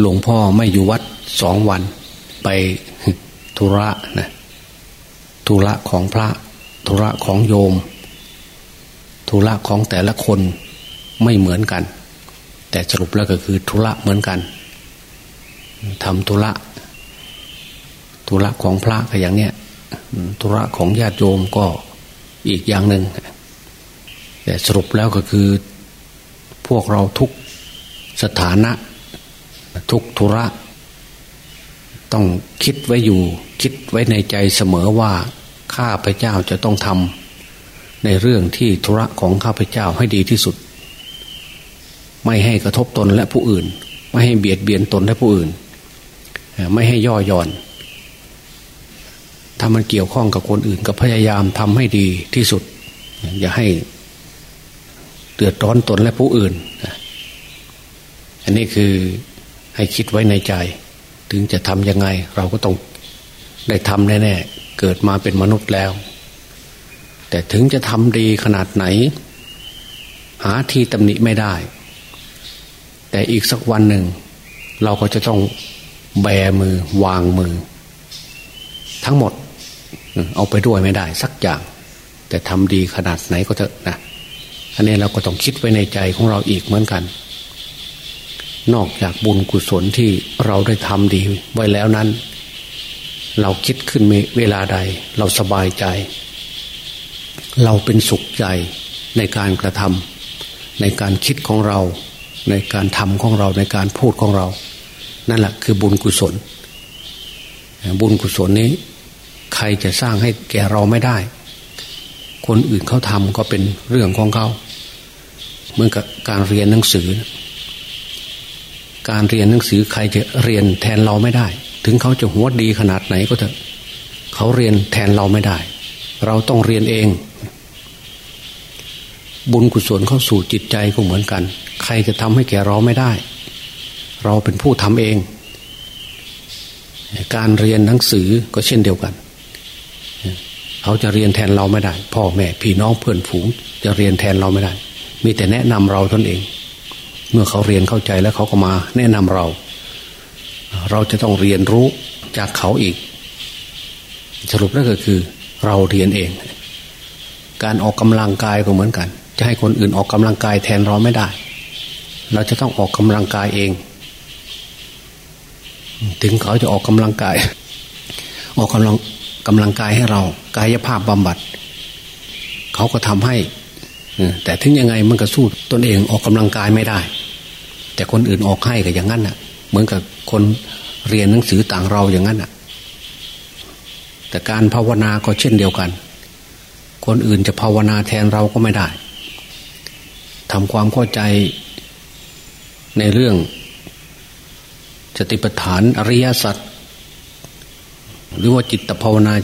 หลวงพ่อไม่อยู่วัดสองวัน ไปธุระนะธุระของพระธุระของโยม ธุระของแต่ละคนไม่เหมือนกัน แต่สรุปแล้วก็คือธุระเหมือนกันทำธุระธุระของพระก็อย่างเนี้ยธุระของญาติโยมก็อีกอย่างหนึ่งแต่สรุปแล้วก็คือ พวกเราทุกสถานะ ทุกธุระ ต้องคิดไว้อยู่ คิดไว้ในใจเสมอว่าข้าพเจ้าจะต้องทำในเรื่องที่ธุระของข้าพเจ้าให้ดีที่สุด ไม่ให้กระทบตนและผู้อื่น ไม่ให้เบียดเบียนตนและผู้อื่น ไม่ให้ย่อหย่อนถ้ามันเกี่ยวข้องกับคนอื่นก็พยายามทำให้ดีที่สุด อย่าให้เดือดร้อนตนและผู้อื่น อันนี้คือ ให้คิดไว้ในใจ ถึงจะทำยังไง เราก็ต้องได้ทำแน่ๆ เกิดมาเป็นมนุษย์แล้ว แต่ถึงจะทำดีขนาดไหน หาที่ตำหนิไม่ได้ แต่อีกสักวันหนึ่ง เราก็จะต้องแบมือวางมือ ทั้งหมด เอาไปด้วยไม่ได้ สักอย่าง แต่ทำดีขนาดไหนก็เถอะนะอันนี้เราก็ต้องคิดไว้ในใจของเราอีกเหมือนกัน นอกจากบุญกุศลที่เราได้ทำดีไว้แล้วนั้น เราคิดขึ้นเวลาใด เราสบายใจ เราเป็นสุขใจในการกระทำในการคิดของเรา ในการทำของเราในการพูดของเรา นั่นแหละคือบุญกุศล บุญกุศลนี้ ใครจะสร้างให้แก่เราไม่ได้ คนอื่นเขาทำก็เป็นเรื่องของเขาเหมือนกับการเรียนหนังสือ การเรียนหนังสือใครจะเรียนแทนเราไม่ได้ ถึงเขาจะหัวดีขนาดไหนก็เถอะเขาเรียนแทนเราไม่ได้ เราต้องเรียนเอง บุญกุศลเข้าสู่จิตใจก็เหมือนกัน ใครจะทำให้แก่เราไม่ได้ เราเป็นผู้ทำเอง การเรียนหนังสือก็เช่นเดียวกัน เขาจะเรียนแทนเราไม่ได้ พ่อแม่พี่น้องเพื่อนฝูง จะเรียนแทนเราไม่ได้ มีแต่แนะนำเราตนเอง เมื่อเขาเรียนเข้าใจแล้วเขาก็มาแนะนำเรา เราจะต้องเรียนรู้จากเขาอีก สรุปแล้วก็คือ เราเรียนเอง การออกกำลังกายก็เหมือนกัน จะให้คนอื่นออกกำลังกายแทนเราไม่ได้ เราจะต้องออกกำลังกายเอง ถึงเขาจะออกกำลังกาย ออกกำลังกำลังกายให้เรา กายภาพบำบัด เขาก็ทำให้ แต่ถึงยังไงมันก็สู้ตนเองออกกำลังกายไม่ได้ แต่คนอื่นออกให้ก็อย่างนั้นน่ะ เหมือนกับคนเรียนหนังสือต่างเราอย่างนั้นน่ะ แต่การภาวนาก็เช่นเดียวกัน คนอื่นจะภาวนาแทนเราก็ไม่ได้ทำความเข้าใจในเรื่องสติปัฏฐานอริยสัจหรือว่าจิตภาวนา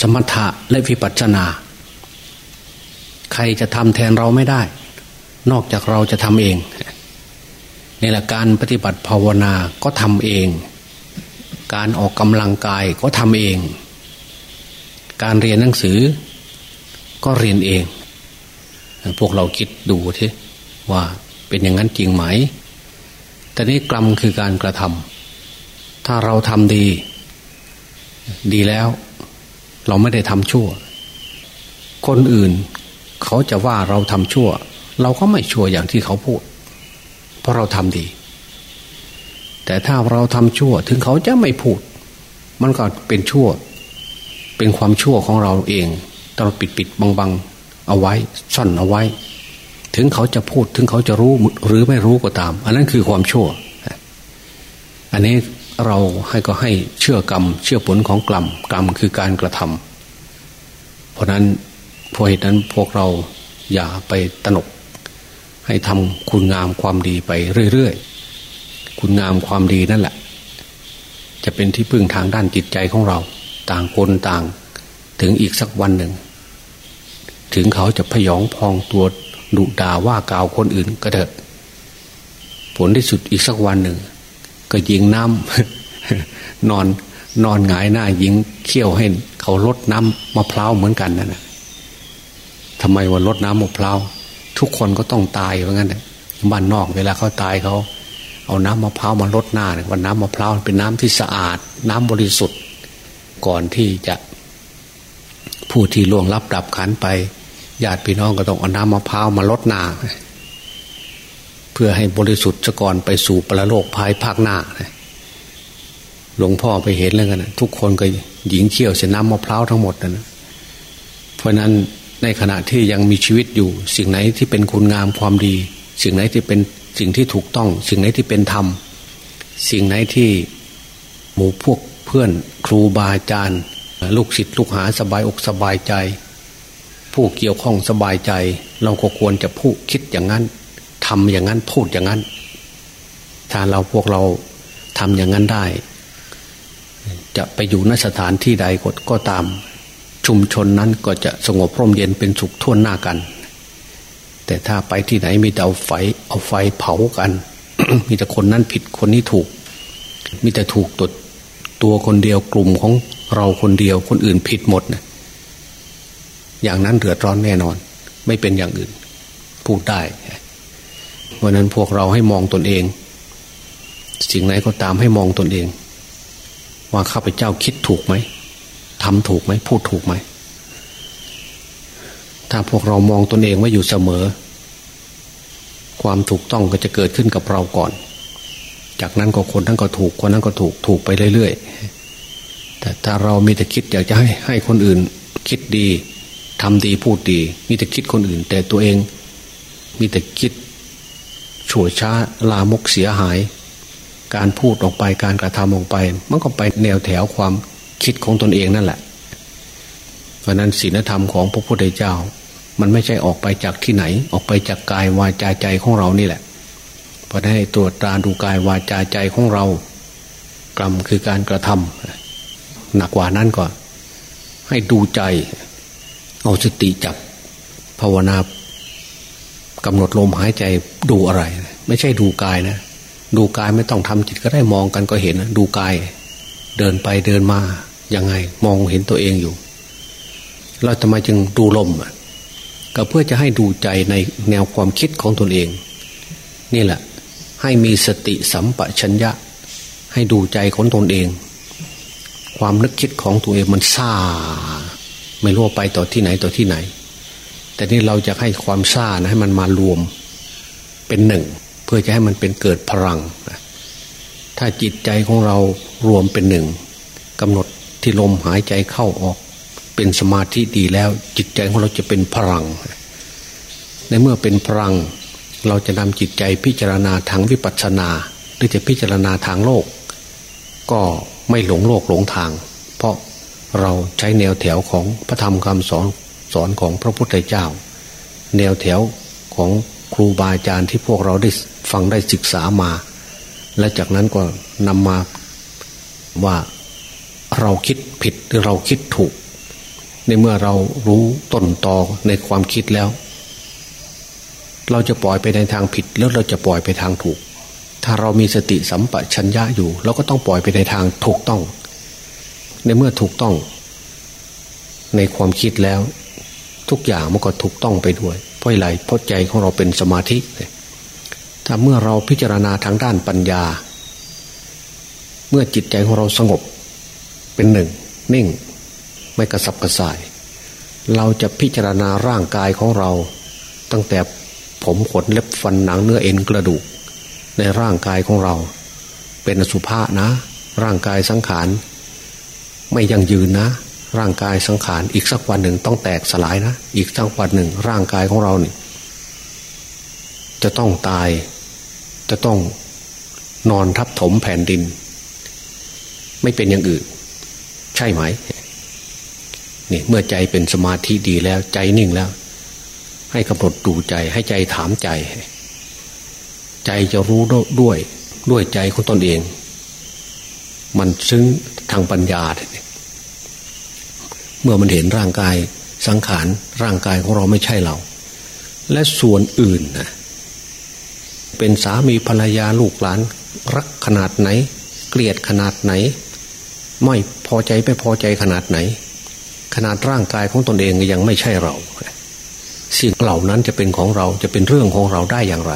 สมถะและวิปัสสนา ใครจะทำแทนเราไม่ได้ นอกจากเราจะทำเองนี่แหละการปฏิบัติภาวนาก็ทำเอง การออกกำลังกายก็ทำเอง การเรียนหนังสือก็เรียนเอง พวกเราคิดดูทีว่าเป็นอย่างนั้นจริงไหม แต่นี้กรรมคือการกระทำถ้าเราทำดี ดีแล้ว เราไม่ได้ทำชั่ว คนอื่น เขาจะว่าเราทำชั่ว เราก็ไม่ชั่วอย่างที่เขาพูด เพราะเราทำดี แต่ถ้าเราทำชั่วถึงเขาจะไม่พูด มันก็เป็นชั่ว เป็นความชั่วของเราเองเราปิดปิดบังบังเอาไว้ซ่อนเอาไว้ ถึงเขาจะพูดถึงเขาจะรู้หรือไม่รู้ก็ตาม อันนั้นคือความชั่ว อันนี้เราให้ก็ให้เชื่อกรรม เชื่อผลของกรรมกรรมคือการกระทำเพราะนั้น เพราะเหตุนั้นพวกเราอย่าไปตนก ให้ทำคุณงามความดีไปเรื่อยๆ คุณงามความดีนั่นแหละ จะเป็นที่พึ่งทางด้านจิตใจของเรา ต่างคนต่างถึงอีกสักวันหนึ่ง ถึงเขาจะพยองพองตัวดุด่าว่ากล่าวคนอื่นก็เถอะ ผลที่สุดอีกสักวันหนึ่ง ก็ยิงน้ำนอนนอนหงายหน้ายิงเขี้ยวให้เขาลดน้ำมะพร้าวเหมือนกันนั่นแหะ ทำไมวันลดน้ำมะพร้าวทุกคนก็ต้องตายเพราะงั้นบ้านนอกเวลาเขาตายเขาเอาน้ำมะพร้าวมาลดหน้าเนี่ยว่าน้ำมะพร้าวเป็นน้ำที่สะอาด น้ำบริสุทธิ์ ก่อนที่จะ ผู้ที่ล่วงรับดับขันไปญาติพี่น้องก็ต้องเอาน้ำมะพร้าวมาลดหน้าเพื่อให้บริสุทธิ์ก่อนไปสู่ปรโลกภายภาคหน้าหลวงพ่อไปเห็นแล้วกันทุกคนก็หญิงเขี้ยวเสียน้ำมะพร้าวทั้งหมดนะเพราะนั้น ในขณะที่ยังมีชีวิตอยู่ สิ่งไหนที่เป็นคุณงามความดี สิ่งไหนที่เป็นสิ่งที่ถูกต้อง สิ่งไหนที่เป็นธรรม สิ่งไหนที่หมู่พวกเพื่อนครูบาอาจารย์ ลูกศิษย์ลูกหาสบายอกสบายใจ ผู้เกี่ยวข้องสบายใจ เราก็ควรจะพูดคิดอย่างนั้นทำอย่างนั้นพูดอย่างนั้น ถ้าเราพวกเราทำอย่างนั้นได้ จะไปอยู่นสถานที่ใดก็ตาม ชุมชนนั้นก็จะสงบร่มเย็นเป็นสุขทั่วหน้ากัน แต่ถ้าไปที่ไหนมีแต่เอาไฟเอาไฟเผากัน มีแต่คนนั้นผิดคนนี้ถูก มีแต่ถูกตดตัวคนเดียวกลุ่มของเราคนเดียวคนอื่นผิดหมดนะอย่างนั้นเดือดร้อนแน่นอน ไม่เป็นอย่างอื่น พูดได้เพราะนั้นพวกเราให้มองตนเอง สิ่งไหนก็ตามให้มองตนเอง ว่าข้าพเจ้าคิดถูกไหม ทำถูกไหมพูดถูกไหม ถ้าพวกเรามองตนเองไว่าอยู่เสมอ ความถูกต้องก็จะเกิดขึ้นกับเราก่อน จากนั้นก็คนนั้นก็ถูกคนนั้นก็ถูกถูกไปเรื่อยๆแต่ถ้าเรามีแต่คิดอยากจะให้ให้คนอื่น คิดดีทำดีพูดดี มีแต่คิดคนอื่น แต่ตัวเอง มีแต่คิดฉวยช้าลามกเสียหาย การพูดออกไปการกระทำออกไป มันก็ไปแนวแถวความ คิดของตนเองนั่นแหละ เพราะนั้นศีลธรรมของพระพุทธเจ้า มันไม่ใช่ออกไปจากที่ไหน ออกไปจากกายวาจาใจของเรานี่แหละเพราะให้ตรวจตราดูกายวาจาใจของเรา กรรมคือการกระทำหนักกว่านั้นก่อนให้ดูใจ เอาสติจับ ภาวนากำหนดลมหายใจดูอะไร ไม่ใช่ดูกายนะ ดูกายไม่ต้องทำจิตก็ได้มองกันก็เห็นนะดูกาย เดินไปเดินมา ยังไง มองเห็นตัวเองอยู่ เราทำไมจึงดูลมก็เพื่อจะให้ดูใจในแนวความคิดของตนเอง นี่แหละ ให้มีสติสัมปชัญญะ ให้ดูใจของตนเอง ความนึกคิดของตัวเองมันซ่า ไม่รู้ไปต่อที่ไหนต่อที่ไหน แต่นี่เราจะให้ความซ่านะให้มันมารวมเป็นหนึ่ง เพื่อจะให้มันเป็นเกิดพลังถ้าจิตใจของเรารวมเป็นหนึ่งกำหนด ที่ลมหายใจเข้าออก เป็นสมาธิดีแล้ว จิตใจของเราจะเป็นพลัง ในเมื่อเป็นพลัง เราจะนำจิตใจพิจารณาทางวิปัสสนาหรือจะพิจารณาทางโลก ก็ไม่หลงโลกหลงทาง เพราะเราใช้แนวแถวของพระธรรมคำสอนสอนของพระพุทธเจ้า แนวแถวของครูบาอาจารย์ที่พวกเราได้ฟังได้ศึกษามา และจากนั้นก็นำมาว่า เราคิดผิดหรือเราคิดถูก ในเมื่อเรารู้ต้นตอในความคิดแล้ว เราจะปล่อยไปในทางผิดแล้วเราจะปล่อยไปทางถูก ถ้าเรามีสติสัมปชัญญะอยู่เราก็ต้องปล่อยไปในทางถูกต้อง ในเมื่อถูกต้อง ในความคิดแล้ว ทุกอย่างมันก็ถูกต้องไปด้วย เพราะอะไรเพราะใจของเราเป็นสมาธิถ้าเมื่อเราพิจารณาทางด้านปัญญา เมื่อจิตใจของเราสงบ เป็นหนึ่ง นิ่ง ไม่กระสับกระส่าย เราจะพิจารณาร่างกายของเรา ตั้งแต่ผมขนเล็บฟันหนังเนื้อเอ็นกระดูก ในร่างกายของเรา เป็นอสุภะนะ ร่างกายสังขาร ไม่ยั่งยืนนะ ร่างกายสังขารอีกสักวันหนึ่งต้องแตกสลายนะ อีกสักวันหนึ่ง ร่างกายของเราเนี่ยจะต้องตาย จะต้องนอนทับถมแผ่นดิน ไม่เป็นอย่างอื่น ใช่ไหมนี่เมื่อใจเป็นสมาธิดีแล้วใจนิ่งแล้ว ให้กำหนดดูใจให้ใจถามใจ ใจจะรู้ด้วยด้วยใจของตนเอง มันซึ้งทางปัญญา เมื่อมันเห็นร่างกายสังขารร่างกายของเราไม่ใช่เรา และส่วนอื่นนะเป็นสามีภรรยาลูกหลาน รักขนาดไหน เกลียดขนาดไหน ไม่พอใจไม่พอใจขนาดไหน ขนาดร่างกายของตนเองยังไม่ใช่เรา สิ่งเหล่านั้นจะเป็นของเราจะเป็นเรื่องของเราได้อย่างไร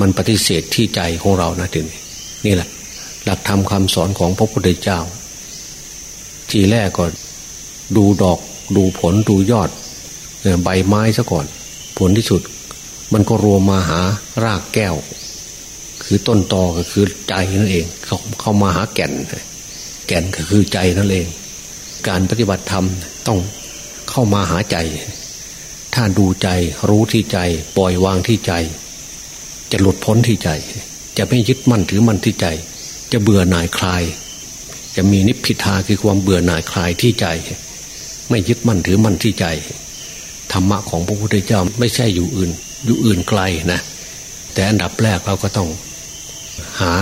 มันปฏิเสธที่ใจของเรานะทีนี้นี่แหละ หลักธรรมคาสอนของพระพุทธเจ้า ทีแรกก็ดูดอก ดูผลดูยอดใบไม้ซะก่อน ผลที่สุด มันก็รวมมาหารากแก้ว คือต้นตอก็คือใจนั่นเอง เขาเข้ามาหาแก่น แก่นก็คือใจนั่นเอง การปฏิบัติธรรมต้องเข้ามาหาใจ ถ้าดูใจรู้ที่ใจ ปล่อยวางที่ใจ จะหลุดพ้นที่ใจ จะไม่ยึดมั่นถือมั่นที่ใจ จะเบื่อหน่ายคลาย จะมีนิพพิทาคือความเบื่อหน่ายคลายที่ใจ ไม่ยึดมั่นถือมั่นที่ใจธรรมะของพระพุทธเจ้าไม่ใช่อยู่อื่น อยู่อื่นไกลนะ แต่อันดับแรกเราก็ต้องหา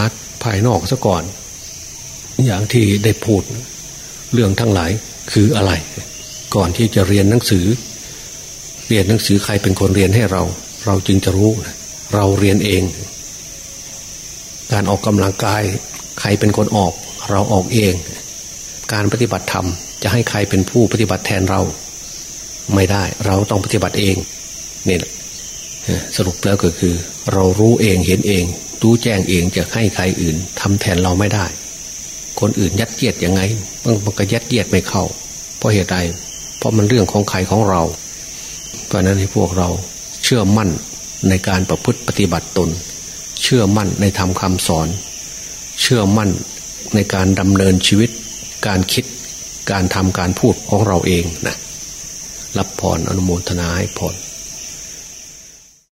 ภายนอกซะก่อน อย่างที่ได้พูดเรื่องทั้งหลายคืออะไร ก่อนที่จะเรียนหนังสือ เรียนหนังสือใครเป็นคนเรียนให้เรา เราจึงจะรู้ เราเรียนเอง การออกกำลังกาย ใครเป็นคนออก เราออกเอง การปฏิบัติธรรมจะให้ใครเป็นผู้ปฏิบัติแทนเรา ไม่ได้ เราต้องปฏิบัติเองนี่แหละสรุปแล้วก็คือ เรารู้เองเห็นเอง รู้แจ้งเองจะให้ใครอื่นทำแทนเราไม่ได้ คนอื่นยัดเยียดยังไงมันก็ยัดเยียดไม่เข้า เพราะเหตุใดเพราะมันเรื่องของใครของเรา เพราะนั้นให้พวกเราเชื่อมั่นในการประพฤติปฏิบัติตน เชื่อมั่นในธรรมคาสอน เชื่อมั่นในการดำเนินชีวิต การคิดการทำการพูดของเราเองนะรับพรอนุโมทนาให้พร